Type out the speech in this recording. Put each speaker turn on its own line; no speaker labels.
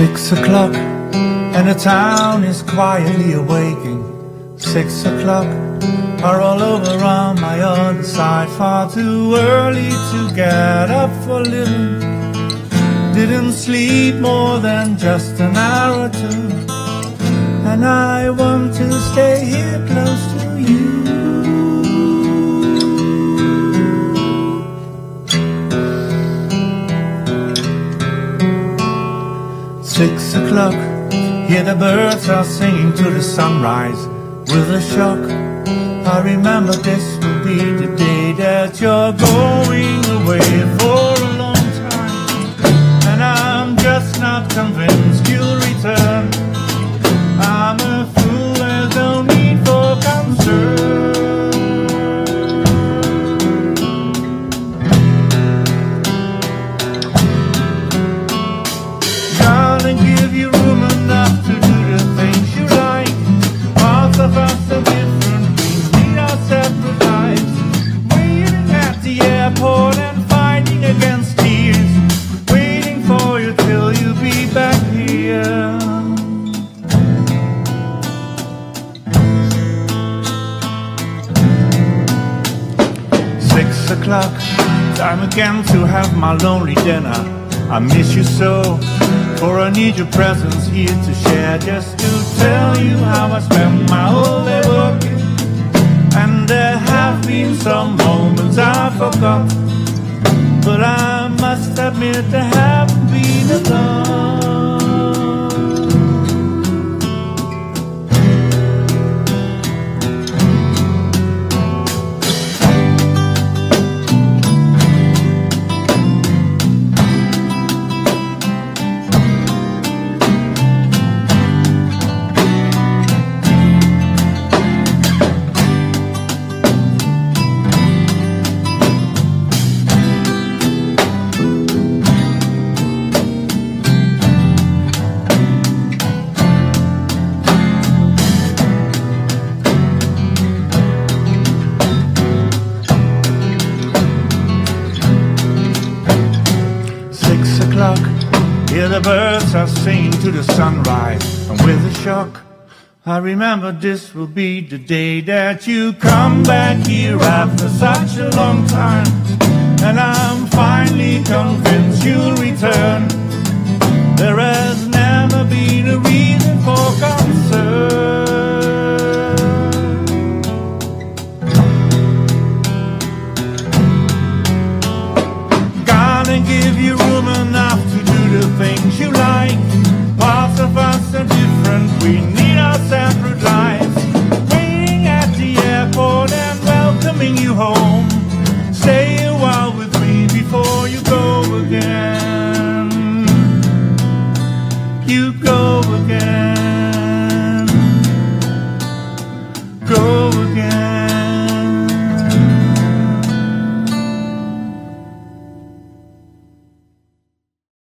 Six o'clock, and the town is quietly awaking. Six o'clock, are all over on my other side. Far too early to get up for living. Didn't sleep more than just an hour or two. And I want to stay here close to you. Six o'clock, hear the birds are singing to the sunrise. With a shock, I remember this will be the day that you're going away for a long time. And I'm just not convinced are we lives. Waiting at the airport and fighting against tears. Waiting for you till you be back here. Six o'clock, time again to have my lonely dinner. I miss you so, for I need your presence here to share. Just to tell you how I spent my whole day working. And there have been some moments I forgot. But I must admit I haven't been alone. O'clock, hear the birds are singing to the sunrise. And with a shock, I remember this will be the day that you come back here after such a long time. And I'm finally convinced you'll return. Has We need our lines waiting at the airport and welcoming you home. Stay a while with me before you go again. You go again.